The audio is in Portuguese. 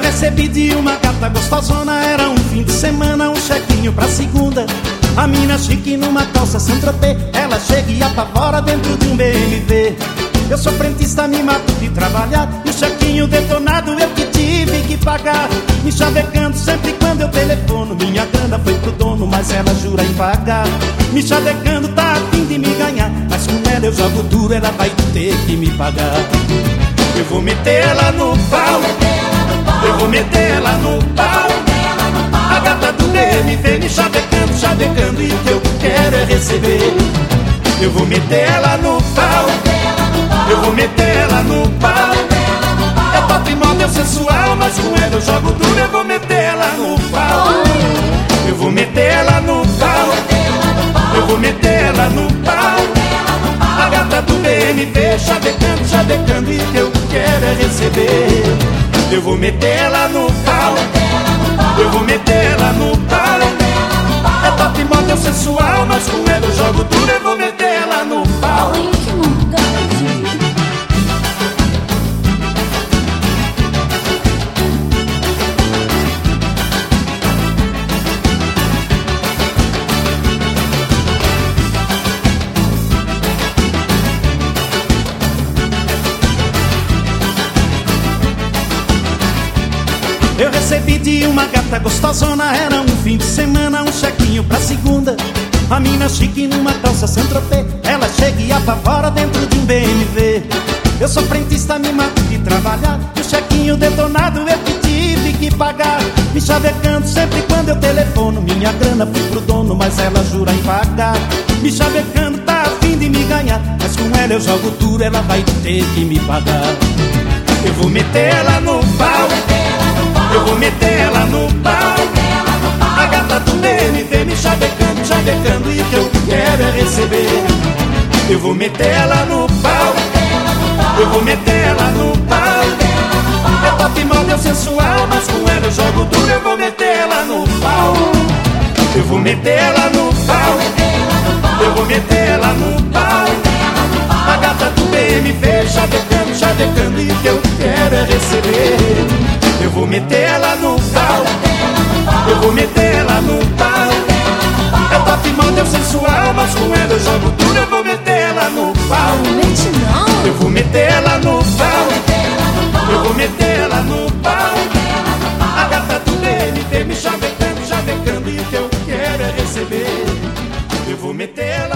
recebi de uma gata gostosona Era um fim de semana, um chequinho pra segunda. A mina chique numa calça sem tropê Ela chega e apavora dentro de um BMW Eu sou frentista, me mato de trabalhar E o chequinho detonado eu que tive que pagar. Me chavecando sempre quando eu telefono Minha grana foi pro dono, mas ela jura em pagar. Me chavecando, tá a fim de me ganhar Mas com ela eu jogo duro, ela vai ter que me pagar. Eu vou meter ela no pau eu vou meter ela no pau. A gata do BMW me chavecando, chavecando E o que eu quero é receber. Eu vou meter ela no pau. Eu vou meter ela no pau. É top model sensual Mas com ela eu jogo duro. Eu vou meter ela no pau. Eu vou meter ela no pau. Eu vou meter ela no pau. A gata do BMW chavecando, chavecando E o que eu quero é receber eu vou meter ela no pau Eu recebi de uma gata gostosona Era um fim de semana, um chequinho pra segunda. A mina chique numa calça sem tropê Ela chega e apavora dentro de um BMW Eu sou frentista, me mato de trabalhar E o chequinho detonado eu que tive que pagar. Me chavecando sempre quando eu telefono Minha grana fui pro dono, mas ela jura em pagar. Me chavecando, tá a fim de me ganhar Mas com ela eu jogo duro, ela vai ter que me pagar. Eu vou meter ela no pau vou meter ela no pau A gata do BMW me chavecando, chavecando E o que eu quero é receber Eu vou meter ela no pau Eu vou meter ela no pau É top model sensual Mas com ela eu jogo duro Eu vou meter ela no pau Eu vou meter ela no pau Eu vou meter ela no pau A gata do BMW chavecando, chavecando E o que eu quero é receber eu vou meter ela no pau. Eu vou meter ela no pau. É top model sensual Mas com ela eu jogo duro Eu vou meter ela no pau. Eu vou meter ela no pau. Eu vou meter ela no pau. A gata do BMW me chavecando, chavecando E o que eu quero é receber. Eu vou meter ela